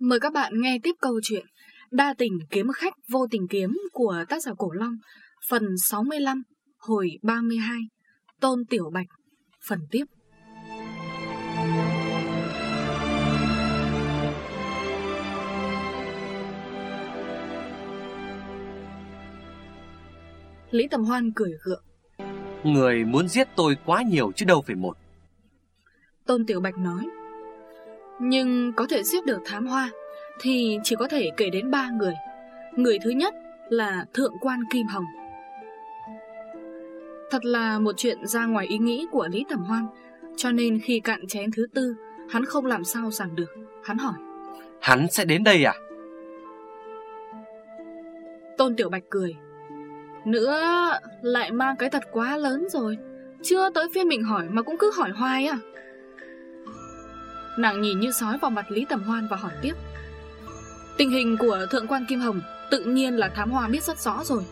Mời các bạn nghe tiếp câu chuyện Đa tình kiếm khách vô tình kiếm của tác giả Cổ Long Phần 65 Hồi 32 Tôn Tiểu Bạch Phần tiếp. Lý Tầm Hoan cười gượng. Người muốn giết tôi quá nhiều chứ đâu phải một. Tôn Tiểu Bạch nói Nhưng có thể giết được thám hoa Thì chỉ có thể kể đến ba người. Người thứ nhất là Thượng quan Kim Hồng. Thật là một chuyện ra ngoài ý nghĩ của Lý Tầm Hoan Cho nên khi cạn chén thứ tư Hắn không làm sao rằng được. Hắn hỏi Hắn sẽ đến đây à? Tôn Tiểu Bạch cười Nữa lại mang cái thật quá lớn rồi. Chưa tới phiên mình hỏi mà cũng cứ hỏi hoài à Nàng nhìn như sói vào mặt Lý Tầm Hoan và hỏi tiếp. Tình hình của Thượng quan Kim Hồng Tự nhiên là thám hoa biết rất rõ rồi.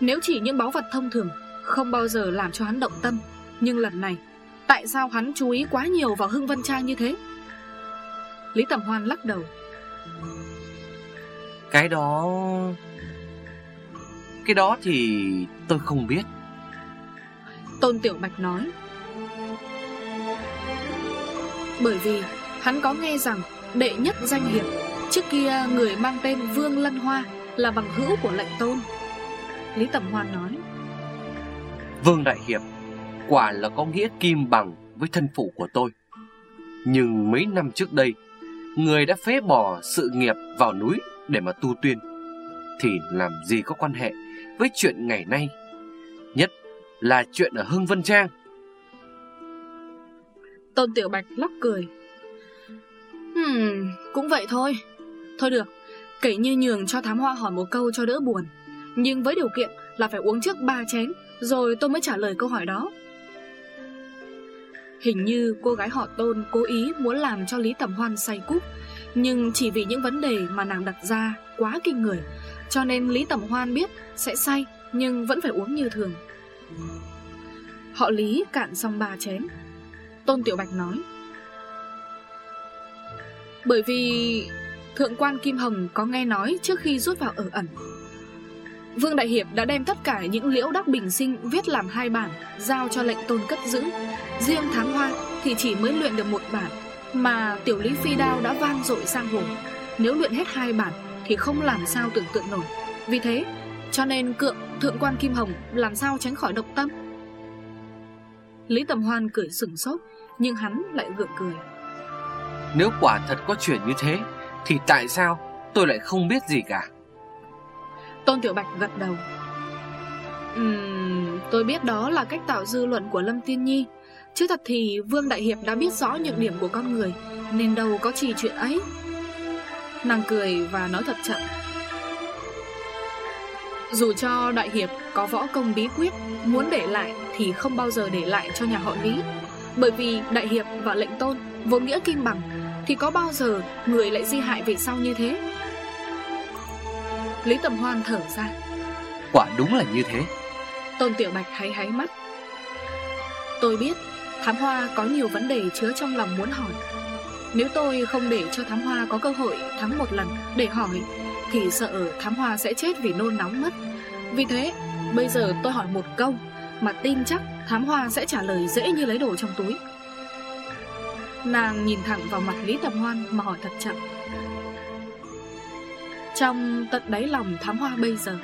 Nếu chỉ những báu vật thông thường Không bao giờ làm cho hắn động tâm. Nhưng lần này Tại sao hắn chú ý quá nhiều vào Hưng Vân Trang như thế? Lý Tầm Hoan lắc đầu. Cái đó... Cái đó thì tôi không biết. Tôn Tiểu Bạch nói. Bởi vì hắn có nghe rằng Đệ nhất danh hiệp Trước kia người mang tên Vương Lân Hoa Là bằng hữu của lệnh tôn. Lý Tầm Hoan nói Vương Đại Hiệp Quả là có nghĩa kim bằng với thân phụ của tôi. Nhưng mấy năm trước đây Người đã phế bỏ sự nghiệp vào núi để mà tu tuyên. Thì làm gì có quan hệ với chuyện ngày nay Nhất là chuyện ở Hưng Vân Trang? Tôn Tiểu Bạch lóc cười cũng vậy thôi. Thôi được, kể như nhường cho thám hoa hỏi một câu cho đỡ buồn. Nhưng với điều kiện là phải uống trước ba chén Rồi tôi mới trả lời câu hỏi đó. Hình như cô gái họ Tôn cố ý muốn làm cho Lý tẩm Hoan say cúp Nhưng chỉ vì những vấn đề mà nàng đặt ra quá kinh người Cho nên Lý tẩm Hoan biết sẽ say nhưng vẫn phải uống như thường. Họ Lý cạn xong ba chén. Tôn Tiểu Bạch nói bởi vì Thượng quan Kim Hồng có nghe nói trước khi rút vào ở ẩn. Vương Đại Hiệp đã đem tất cả những liễu đắc bình sinh viết làm hai bản, Giao cho lệnh tôn cất giữ. Riêng tháng hoa thì chỉ mới luyện được một bản, Mà tiểu lý phi đao đã vang dội sang hồ Nếu luyện hết hai bản thì không làm sao tưởng tượng nổi. Vì thế, cho nên cượng, thượng quan Kim Hồng làm sao tránh khỏi độc tâm? Lý Tầm Hoan cười sừng sốt, Nhưng hắn lại gượng cười. Nếu quả thật có chuyện như thế Thì tại sao tôi lại không biết gì cả? Tôn Tiểu Bạch gật đầu. Ừm, tôi biết đó là cách tạo dư luận của Lâm Tiên Nhi. Chứ thật thì Vương Đại Hiệp đã biết rõ nhược điểm của con người Nên đâu có chỉ chuyện ấy. Nàng cười và nói thật chậm. Dù cho Đại Hiệp có võ công bí quyết Muốn để lại thì không bao giờ để lại cho nhà họ Lý. Bởi vì Đại Hiệp và lệnh tôn Vốn nghĩa kim bằng Thì có bao giờ người lại di hại về sau như thế? Lý Tầm Hoan thở ra. Quả đúng là như thế. Tôn Tiểu Bạch háy háy mắt. Tôi biết Thám Hoa có nhiều vấn đề chứa trong lòng muốn hỏi. Nếu tôi không để cho Thám Hoa có cơ hội thắng một lần để hỏi Thì sợ Thám Hoa sẽ chết vì nôn nóng mất. Vì thế bây giờ tôi hỏi một câu Mà tin chắc Thám Hoa sẽ trả lời dễ như lấy đồ trong túi Nàng nhìn thẳng vào mặt Lý Tầm Hoan mà hỏi thật chậm Trong tận đáy lòng Thám Hoa bây giờ,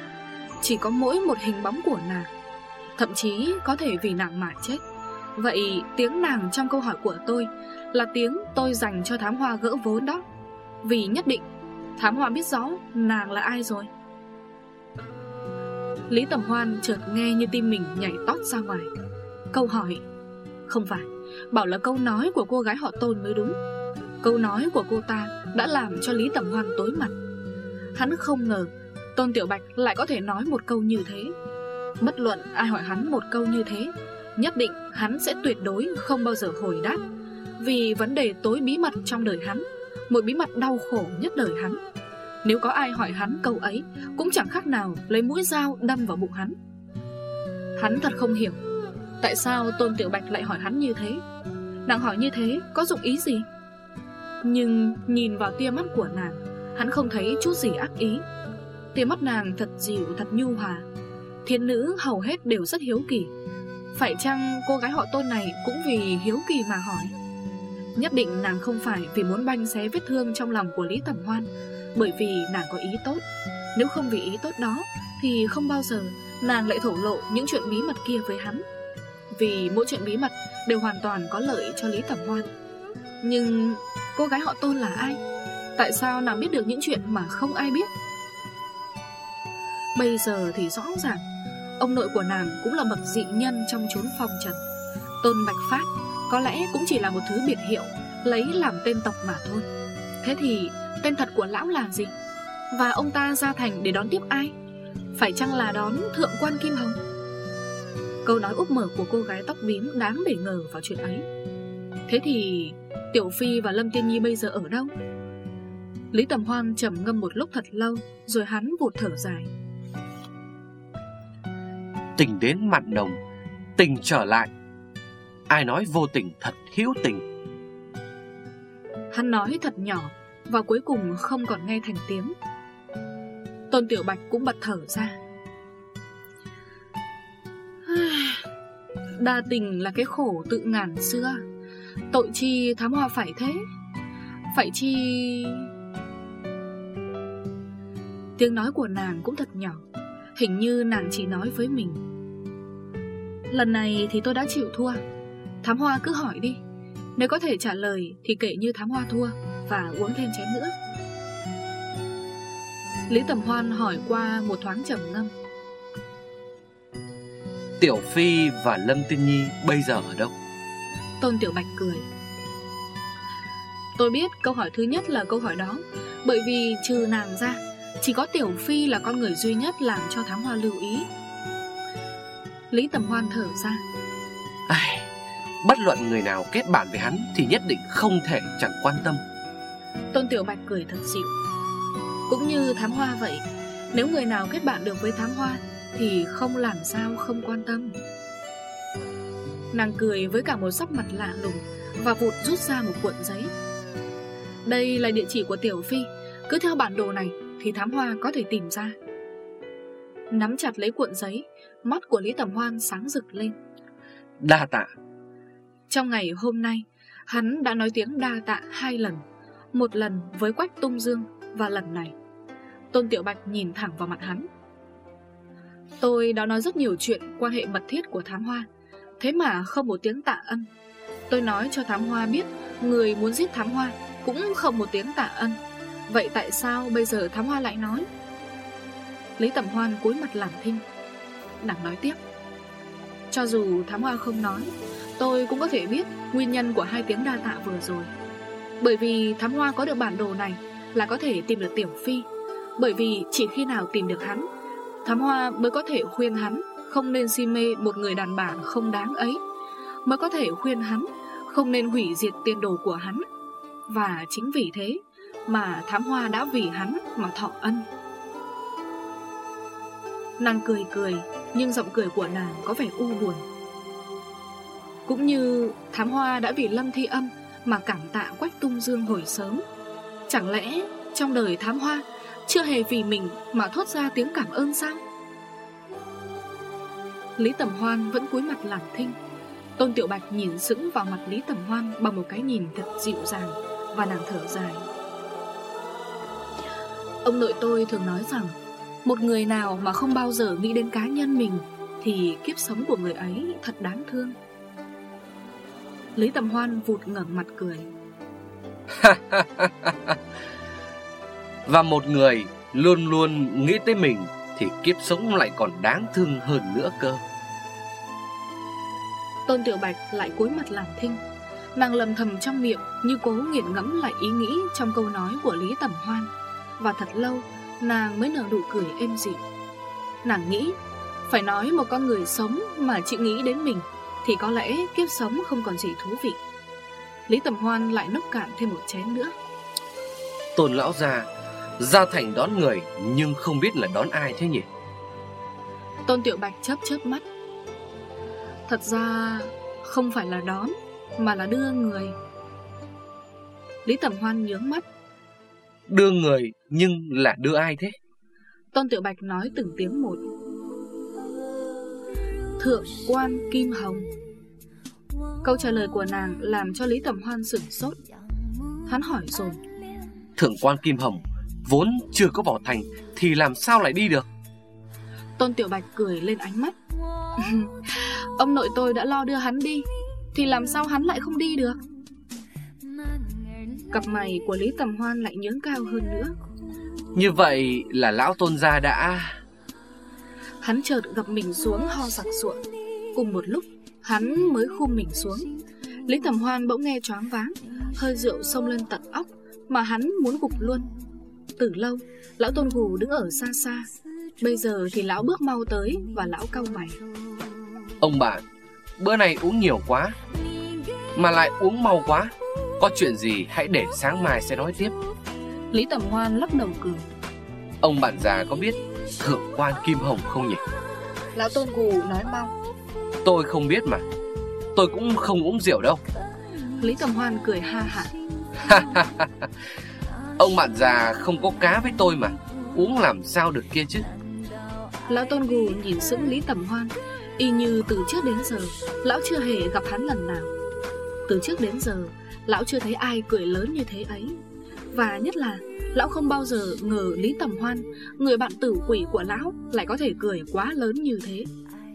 Chỉ có mỗi một hình bóng của nàng, Thậm chí có thể vì nàng mà chết. Vậy tiếng nàng trong câu hỏi của tôi Là tiếng tôi dành cho thám hoa gỡ vốn đó. Vì nhất định, Thám hoa biết rõ nàng là ai rồi. Lý Tầm Hoan chợt nghe như tim mình nhảy tót ra ngoài. Câu hỏi, Không phải. Bảo là câu nói của cô gái họ tôn mới đúng. Câu nói của cô ta Đã làm cho Lý tẩm Hoan tối mặt. Hắn không ngờ Tôn Tiểu Bạch lại có thể nói một câu như thế. Bất luận ai hỏi hắn một câu như thế, Nhất định hắn sẽ tuyệt đối không bao giờ hồi đáp. Vì vấn đề tối bí mật trong đời hắn, Một bí mật đau khổ nhất đời hắn. Nếu có ai hỏi hắn câu ấy, Cũng chẳng khác nào lấy mũi dao đâm vào bụng hắn. Hắn thật không hiểu Tại sao Tôn Tiểu Bạch lại hỏi hắn như thế? Nàng hỏi như thế có dụng ý gì? Nhưng nhìn vào tia mắt của nàng, Hắn không thấy chút gì ác ý. Tia mắt nàng thật dịu, thật nhu hòa. Thiên nữ hầu hết đều rất hiếu kỳ. Phải chăng cô gái họ tôn này Cũng vì hiếu kỳ mà hỏi? Nhất định nàng không phải vì muốn banh xé vết thương trong lòng của Lý Tẩm Hoan, Bởi vì nàng có ý tốt. Nếu không vì ý tốt đó, Thì không bao giờ nàng lại thổ lộ những chuyện bí mật kia với hắn. Vì mỗi chuyện bí mật đều hoàn toàn có lợi cho Lý Tẩm Hoan Nhưng cô gái họ tôn là ai? Tại sao nàng biết được những chuyện mà không ai biết? Bây giờ thì rõ ràng, Ông nội của nàng cũng là bậc dị nhân trong chốn phòng trần Tôn Bạch Phát có lẽ cũng chỉ là một thứ biệt hiệu Lấy làm tên tộc mà thôi Thế thì tên thật của lão là gì? Và ông ta ra thành để đón tiếp ai? Phải chăng là đón Thượng quan Kim Hồng? Câu nói úp mở của cô gái tóc bím đáng để ngờ vào chuyện ấy. Thế thì Tiểu Phi và Lâm Tiên Nhi bây giờ ở đâu? Lý Tầm Hoan trầm ngâm một lúc thật lâu Rồi hắn vụt thở dài. Tình đến mặn nồng Tình trở lại. Ai nói vô tình thật hữu tình? Hắn nói thật nhỏ Và cuối cùng không còn nghe thành tiếng. Tôn Tiểu Bạch cũng bật thở ra Đa tình là cái khổ tự ngàn xưa. Tội chi thám hoa phải thế? Phải chi Tiếng nói của nàng cũng thật nhỏ, Hình như nàng chỉ nói với mình. Lần này thì tôi đã chịu thua. Thám hoa cứ hỏi đi. Nếu có thể trả lời thì kể như thám hoa thua Và uống thêm chén nữa. Lý Tầm Hoan hỏi qua một thoáng trầm ngâm. Tiểu Phi và Lâm Tiên Nhi bây giờ ở đâu? Tôn Tiểu Bạch cười. Tôi biết câu hỏi thứ nhất là câu hỏi đó Bởi vì trừ nàng ra Chỉ có Tiểu Phi là con người duy nhất làm cho thám hoa lưu ý. Lý Tầm Hoan thở ra. Ai, Bất luận người nào kết bạn với hắn Thì nhất định không thể chẳng quan tâm. Tôn Tiểu Bạch cười thật dịu. Cũng như thám hoa vậy Nếu người nào kết bạn được với thám hoa Thì không làm sao không quan tâm. Nàng cười với cả một sắc mặt lạ lùng Và vụt rút ra một cuộn giấy. Đây là địa chỉ của Tiểu Phi Cứ theo bản đồ này Thì thám hoa có thể tìm ra. Nắm chặt lấy cuộn giấy Mắt của Lý Tầm Hoan sáng rực lên. Đa tạ. Trong ngày hôm nay Hắn đã nói tiếng đa tạ hai lần Một lần với Quách Tung Dương Và lần này. Tôn Tiểu Bạch nhìn thẳng vào mặt hắn Tôi đã nói rất nhiều chuyện Quan hệ mật thiết của Thám Hoa. Thế mà không một tiếng tạ ân Tôi nói cho Thám Hoa biết Người muốn giết Thám Hoa Cũng không một tiếng tạ ân Vậy tại sao bây giờ Thám Hoa lại nói? Lý Tẩm Hoan cúi mặt làm thinh. Nàng nói tiếp. Cho dù Thám Hoa không nói, Tôi cũng có thể biết nguyên nhân của hai tiếng đa tạ vừa rồi. Bởi vì Thám Hoa có được bản đồ này Là có thể tìm được Tiểu Phi. Bởi vì chỉ khi nào tìm được hắn Thám Hoa mới có thể khuyên hắn Không nên si mê một người đàn bà không đáng ấy. Mới có thể khuyên hắn Không nên hủy diệt tiền đồ của hắn. Và chính vì thế Mà Thám Hoa đã vì hắn mà thọ ân. Nàng cười cười, Nhưng giọng cười của nàng có vẻ u buồn. Cũng như Thám Hoa đã vì Lâm Thi Âm Mà cảm tạ Quách Tung Dương hồi sớm. Chẳng lẽ trong đời Thám Hoa chưa hề vì mình mà thốt ra tiếng cảm ơn sao? Lý Tầm Hoan vẫn cúi mặt làm thinh. Tôn Tiểu Bạch nhìn sững vào mặt Lý Tầm Hoan Bằng một cái nhìn thật dịu dàng Và nàng thở dài. Ông nội tôi thường nói rằng một người nào mà không bao giờ nghĩ đến cá nhân mình Thì kiếp sống của người ấy thật đáng thương. Lý Tầm Hoan vụt ngẩng mặt cười. Và một người luôn luôn nghĩ tới mình Thì kiếp sống lại còn đáng thương hơn nữa cơ. Tôn Tiểu Bạch lại cúi mặt làm thinh. Nàng lầm thầm trong miệng Như cố nghiền ngẫm lại ý nghĩ Trong câu nói của Lý Tầm Hoan. Và thật lâu Nàng mới nở nụ cười êm dịu. Nàng nghĩ Phải nói một con người sống mà chỉ nghĩ đến mình Thì có lẽ kiếp sống không còn gì thú vị. Lý Tầm Hoan lại nốc cạn thêm một chén nữa. Tôn lão già Ra thành đón người Nhưng không biết là đón ai thế nhỉ? Tôn Tiểu Bạch chớp chớp mắt. Thật ra Không phải là đón Mà là đưa người. Lý Tẩm Hoan nhướng mắt. Đưa người nhưng là đưa ai thế? Tôn Tiểu Bạch nói từng tiếng một. Thượng quan Kim Hồng. Câu trả lời của nàng làm cho Lý Tẩm Hoan sửng sốt. Hắn hỏi rồi. Thượng quan Kim Hồng Vốn chưa có vào thành Thì làm sao lại đi được? Tôn Tiểu Bạch cười lên ánh mắt. Ông nội tôi đã lo đưa hắn đi Thì làm sao hắn lại không đi được? Cặp mày của Lý Tầm Hoan lại nhướng cao hơn nữa. Như vậy là lão tôn gia đã Hắn chợt gặp mình xuống ho sặc sụa. Cùng một lúc Hắn mới khum mình xuống. Lý Tầm Hoan bỗng nghe choáng váng Hơi rượu xông lên tận óc Mà hắn muốn gục luôn Từ lâu Lão Tôn Gù đứng ở xa xa. Bây giờ thì lão bước mau tới Và lão cau mày. Ông bạn Bữa này uống nhiều quá Mà lại uống mau quá. Có chuyện gì hãy để sáng mai sẽ nói tiếp. Lý Tầm Hoan lắc đầu cười. Ông bạn già có biết Thượng quan Kim Hồng không nhỉ? Lão Tôn Gù nói mau. Tôi không biết mà. Tôi cũng không uống rượu đâu. Lý Tầm Hoan cười ha hả Ông bạn già không có cá với tôi mà. Uống làm sao được kia chứ? Lão Tôn Gù nhìn sững Lý Tầm Hoan Y như từ trước đến giờ Lão chưa hề gặp hắn lần nào. Từ trước đến giờ Lão chưa thấy ai cười lớn như thế ấy. Và nhất là Lão không bao giờ ngờ Lý Tầm Hoan Người bạn tử quỷ của Lão Lại có thể cười quá lớn như thế.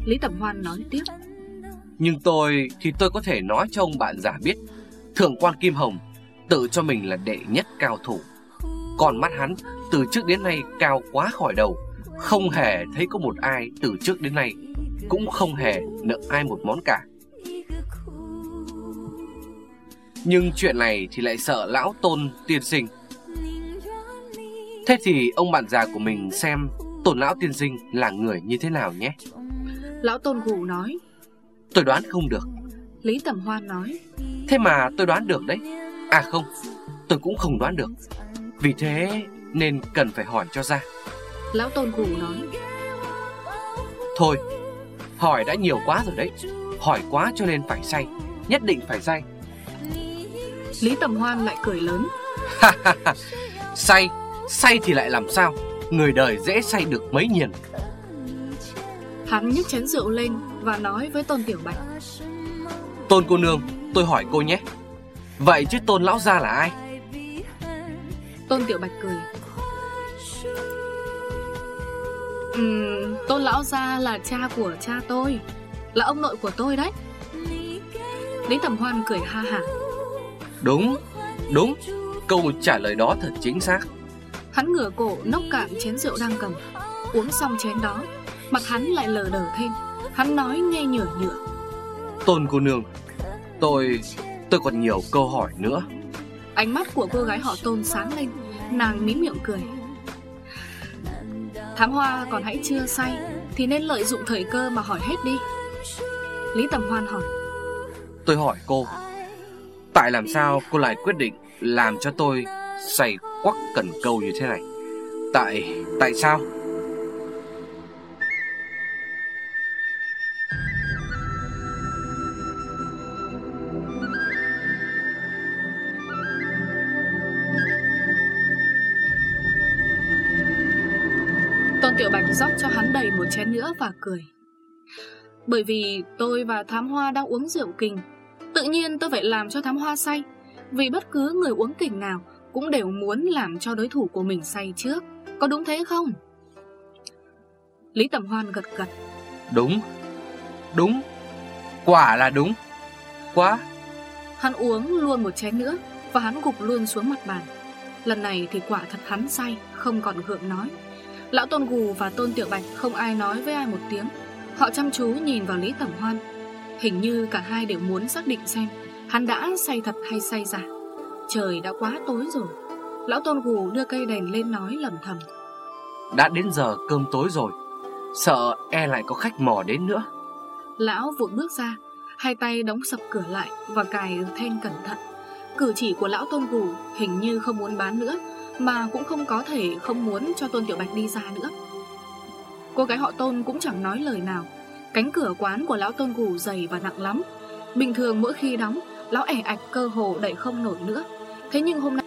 Lý Tầm Hoan nói tiếp. Nhưng tôi thì tôi có thể nói cho ông bạn già biết Thượng quan Kim Hồng Tự cho mình là đệ nhất cao thủ Còn mắt hắn từ trước đến nay cao quá khỏi đầu. Không hề thấy có một ai từ trước đến nay Cũng không hề nợ ai một món cả. Nhưng chuyện này thì lại sợ lão tôn tiên sinh. Thế thì ông bạn già của mình xem Tôn lão tiên sinh là người như thế nào nhé. Lão Tôn Gù nói. Tôi đoán không được. Lý Tầm Hoan nói. Thế mà tôi đoán được đấy. À không Tôi cũng không đoán được Vì thế nên cần phải hỏi cho ra. Lão Tôn Gù nói. Thôi Hỏi đã nhiều quá rồi đấy. Hỏi quá cho nên phải say Nhất định phải say. Lý Tầm Hoan lại cười lớn. Say Say thì lại làm sao? Người đời dễ say được mấy nhiền Hắn nhấc chén rượu lên Và nói với Tôn Tiểu Bạch. Tôn cô nương Tôi hỏi cô nhé. Vậy chứ Tôn lão gia là ai Tôn Tiểu Bạch cười. Ừm, Tôn Lão Gia là cha của cha tôi Là ông nội của tôi đấy. Lý Tầm Hoan cười ha hả. Đúng Đúng Câu trả lời đó thật chính xác. Hắn ngửa cổ nốc cạn chén rượu đang cầm. Uống xong chén đó Mặt hắn lại lờ đờ thêm. Hắn nói nghe nhở nhựa. Tôn cô nương Tôi Tôi còn nhiều câu hỏi nữa Ánh mắt của cô gái họ Tôn sáng lên, Nàng mím miệng cười. Thám hoa, còn hãy chưa say, Thì nên lợi dụng thời cơ mà hỏi hết đi. Lý Tầm Hoan hỏi. Tôi hỏi cô, Tại làm sao cô lại quyết định Làm cho tôi say quắc cần câu như thế này? Tại Tại sao? Tiểu Bạch rót cho hắn đầy một chén nữa và cười. Bởi vì tôi và Thám Hoa đang uống rượu kình Tự nhiên tôi phải làm cho Thám Hoa say Vì bất cứ người uống kình nào Cũng đều muốn làm cho đối thủ của mình say trước. Có đúng thế không? Lý Tầm Hoan gật gật. Đúng Đúng Quả là đúng Quá. Hắn uống luôn một chén nữa Và hắn gục luôn xuống mặt bàn. Lần này thì quả thật hắn say Không còn gượng nói Lão Tôn Gù và Tôn Tiểu Bạch không ai nói với ai một tiếng. Họ chăm chú nhìn vào Lý Tẩm Hoan. Hình như cả hai đều muốn xác định xem Hắn đã say thật hay say giả. Trời đã quá tối rồi. Lão Tôn Gù đưa cây đèn lên nói lầm thầm. Đã đến giờ cơm tối rồi. Sợ e lại có khách mò đến nữa. Lão vội bước ra Hai tay đóng sập cửa lại Và cài then cẩn thận. Cử chỉ của lão Tôn Gù hình như không muốn bán nữa mà cũng không có thể không muốn cho Tôn Tiểu Bạch đi ra nữa. Cô gái họ Tôn cũng chẳng nói lời nào. Cánh cửa quán của lão Tôn Gù dày và nặng lắm. Bình thường mỗi khi đóng, Lão ẻ ạch cơ hồ đẩy không nổi nữa. Thế nhưng hôm nay